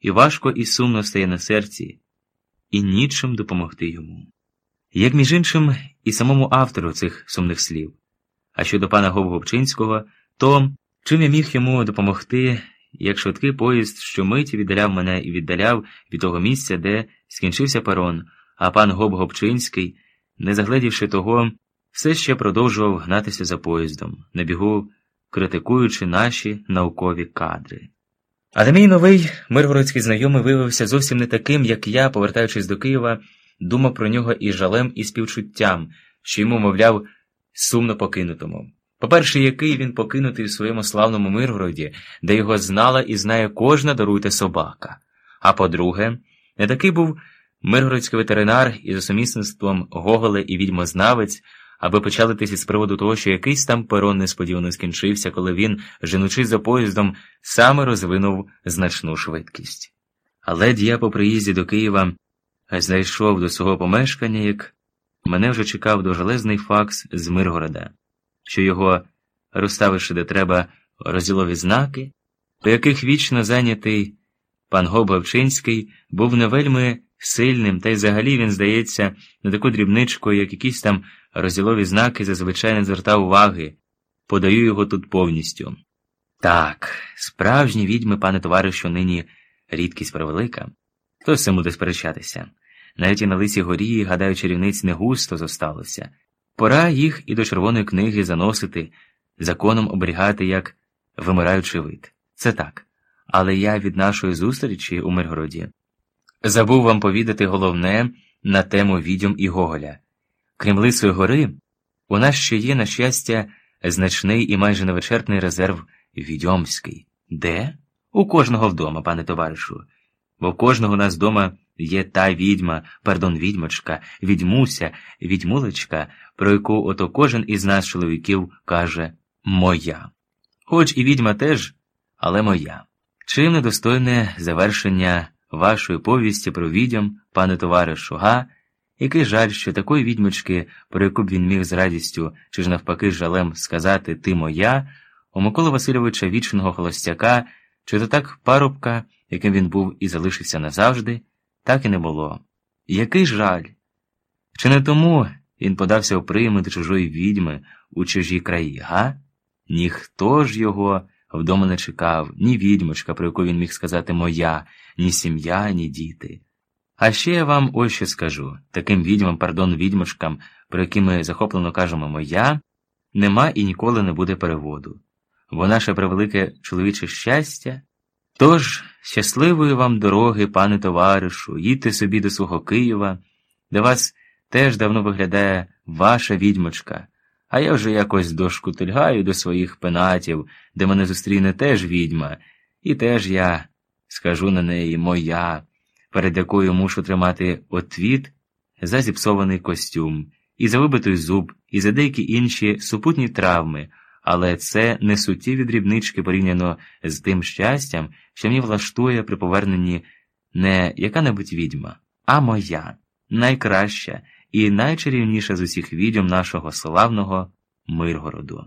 і важко і сумно стає на серці, і нічим допомогти йому. Як між іншим, і самому автору цих сумних слів. А щодо пана Говгопчинського, то чим я міг йому допомогти, як швидкий поїзд, що миті віддаляв мене і віддаляв від того місця, де скінчився перон, а пан Гоб-Гопчинський, не загледівши того, все ще продовжував гнатися за поїздом, на бігу критикуючи наші наукові кадри. Але мій новий миргородський знайомий виявився зовсім не таким, як я, повертаючись до Києва, думав про нього і жалем, і співчуттям, що йому, мовляв, сумно покинутому. По-перше, який він покинутий у своєму славному Миргороді, де його знала і знає кожна даруйте собака. А по-друге, не такий був миргородський ветеринар із сумісництвом Гоголе і відьмознавець, аби почалитися з приводу того, що якийсь там перон несподівано скінчився, коли він, женучись за поїздом, саме розвинув значну швидкість. Але я по приїзді до Києва знайшов до свого помешкання, як мене вже чекав довжелезний факс з Миргорода, що його, розставивши де треба розділові знаки, по яких вічно зайнятий пан Гобовчинський був не вельми сильним, та й взагалі він, здається, на таку дрібничку, як якісь там розділові знаки, зазвичай не звертав уваги, подаю його тут повністю. Так, справжні відьми, пане товаришу, нині рідкість превелика. Хто з цим буде сперечатися? Навіть і на лисій горі, гадаю, чарівниць не густо зосталося. Пора їх і до червоної книги заносити, законом оберігати як вимираючий вид. Це так. Але я від нашої зустрічі у Миргороді забув вам повідати головне на тему відьом і Гоголя. Крім Лисої гори, у нас ще є, на щастя, значний і майже невичерпний резерв відьомський. Де? У кожного вдома, пане товаришу. Бо в кожного нас вдома є та відьма, пардон, відьмочка, відьмуся, відьмулечка, про яку ото кожен із нас, чоловіків, каже моя. Хоч і відьма теж, але моя. Чим недостойне завершення вашої повісті про відьом, пане товаришу, га? Який жаль, що такої відьмочки, про яку б він міг з радістю чи ж навпаки жалем сказати Ти моя, у Миколи Васильовича вічного холостяка, чи то так парубка, яким він був і залишився назавжди, так і не було. Який жаль! Чи не тому він подався у прийми до чужої відьми у чужі краї, га? Ніхто ж його вдома не чекав, ні відьмочка, про яку він міг сказати моя, ні сім'я, ні діти. А ще я вам ось що скажу таким відьмам, пардон, відьмочкам, про які ми захоплено кажемо моя, нема і ніколи не буде переводу, бо наше превелике чоловіче щастя. Тож, щасливої вам дороги, пане товаришу, їдьте собі до свого Києва, де вас теж давно виглядає ваша відьмочка, а я вже якось дошкутильгаю до своїх пенатів, де мене зустріне теж відьма, і теж я скажу на неї моя перед якою мушу тримати отвіт за зіпсований костюм, і за вибитий зуб, і за деякі інші супутні травми, але це не суттєві дрібнички порівняно з тим щастям, що мені влаштує при поверненні не яка-небудь відьма, а моя, найкраща і найчарівніша з усіх відьом нашого славного Миргороду.